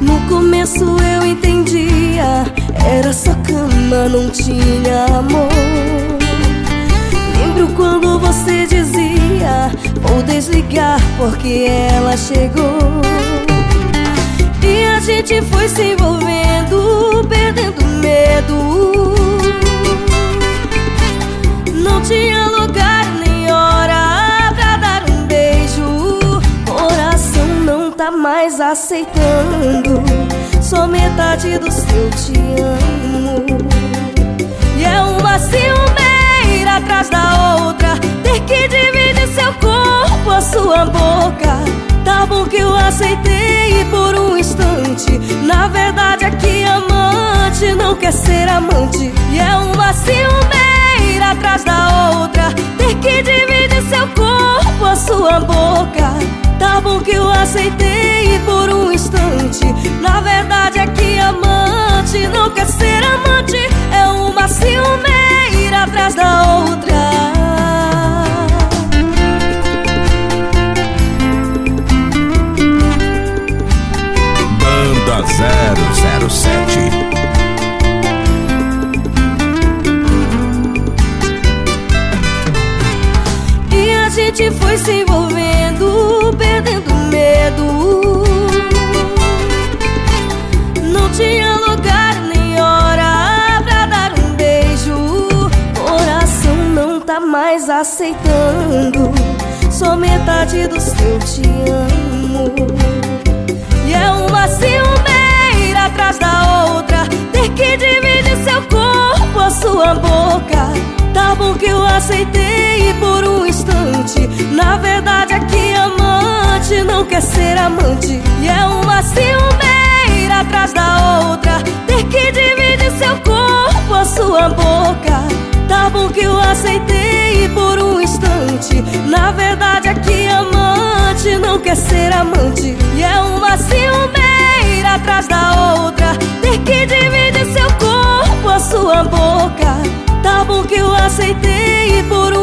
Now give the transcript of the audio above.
No começo eu entendia, era só cama, não tinha amor. Lembro quando você dizia, vou desligar porque ela chegou. E a gente foi se envolvendo, tá mais aceitando. Só metade do seu te amo. E é uma ciumeira atrás da outra. Ter que dividir seu corpo, a sua boca. Tá bom que eu aceitei por um instante. Na verdade, aqui amante não quer ser amante. E é uma ciumeira atrás da outra Ter que dividir seu corpo, a sua boca Tá bom que eu aceitei por um instante. Na verdade é que amante não quer ser amante. É uma ciumeira atrás da outra. Banda 007 gente foi se aceitando. Só metade do seu te amo. E é uma ciumeira atrás da outra. Ter que dividir seu corpo, a sua boca. Tá bom que eu aceitei por um instante Na verdade aqui amante não quer ser amante E é uma ciumeira atrás da outra Ter que dividir seu corpo, a sua boca Tá bom que eu aceitei instante Na verdade aqui amante não quer ser amante. E é uma ciumeira atrás da outra. Ter que dividir seu corpo, a sua boca. Tá bom que eu aceitei por um